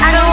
I don't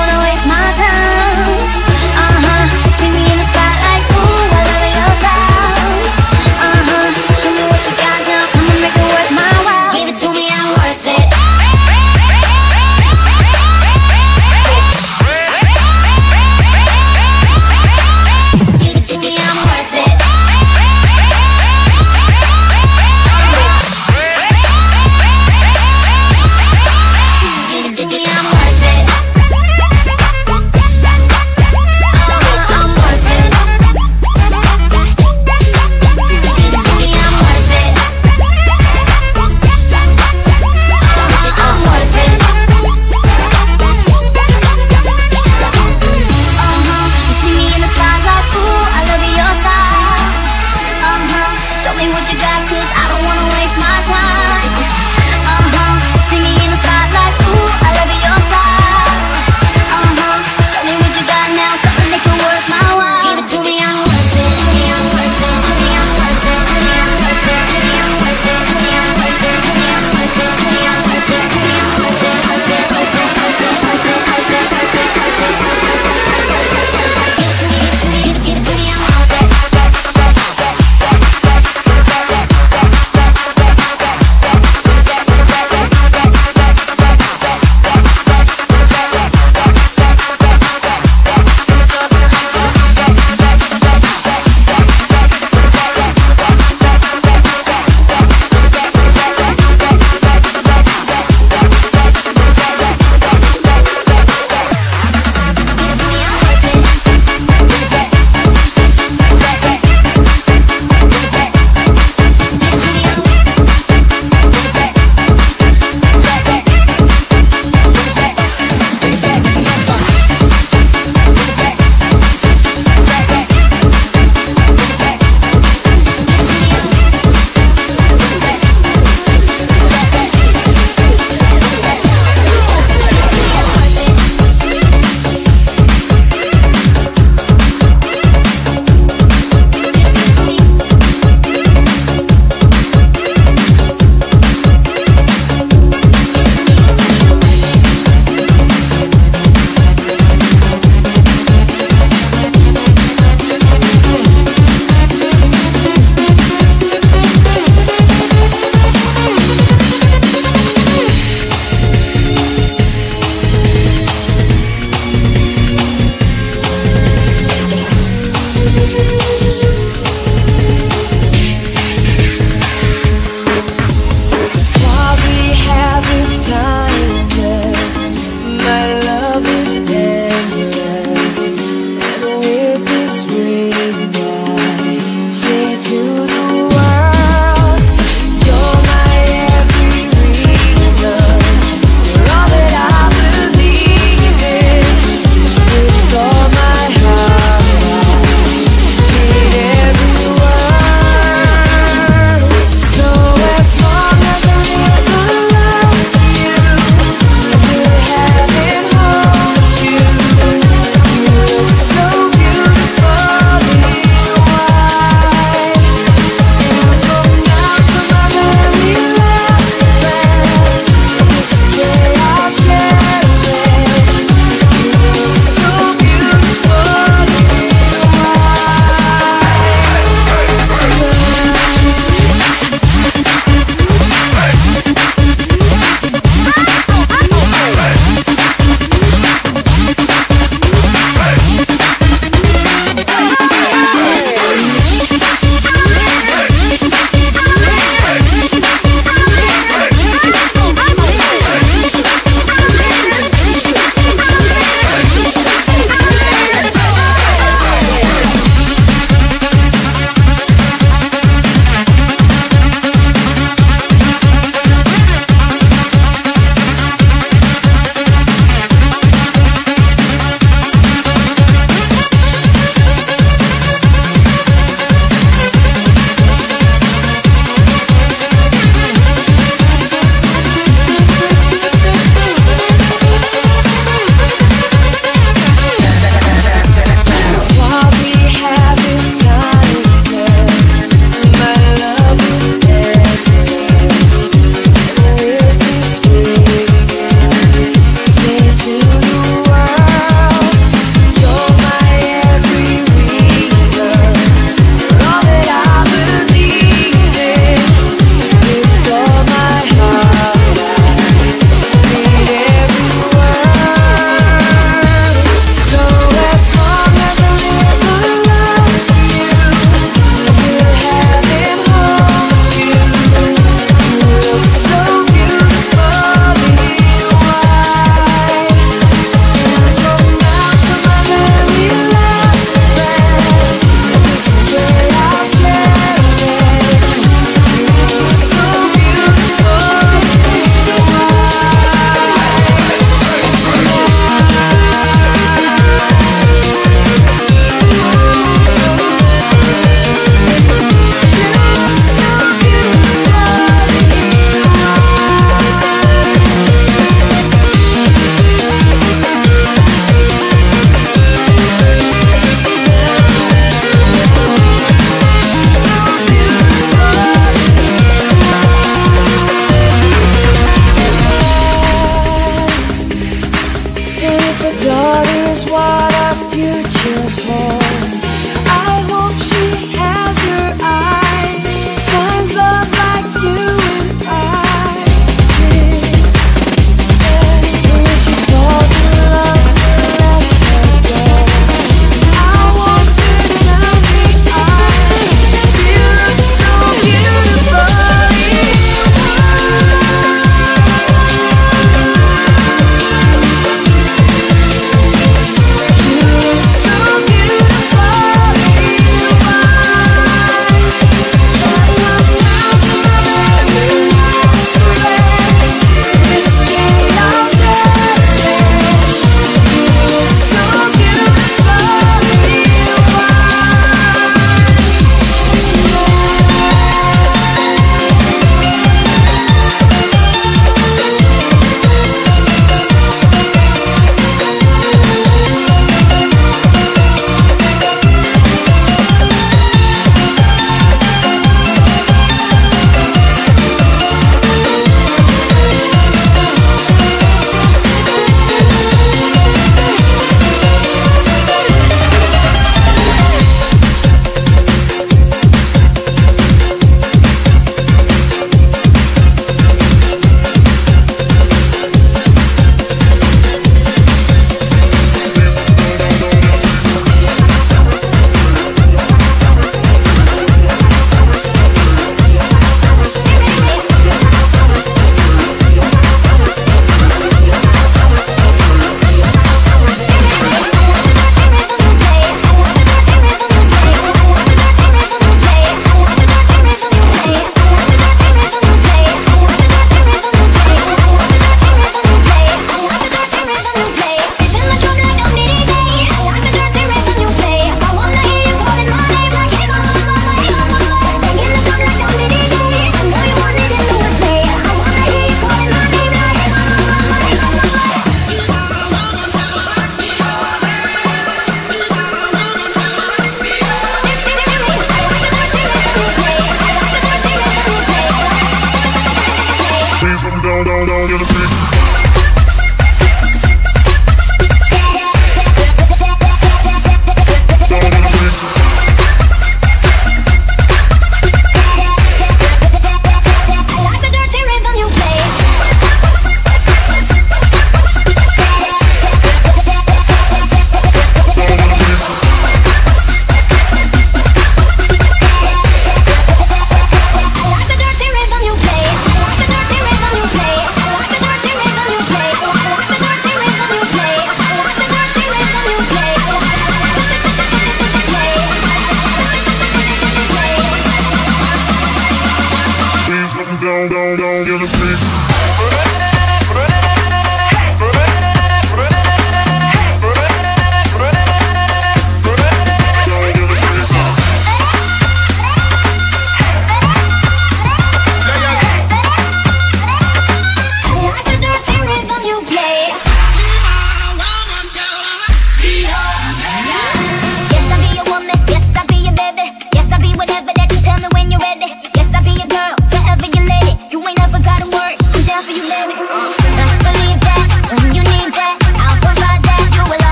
don't give a shit.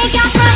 i got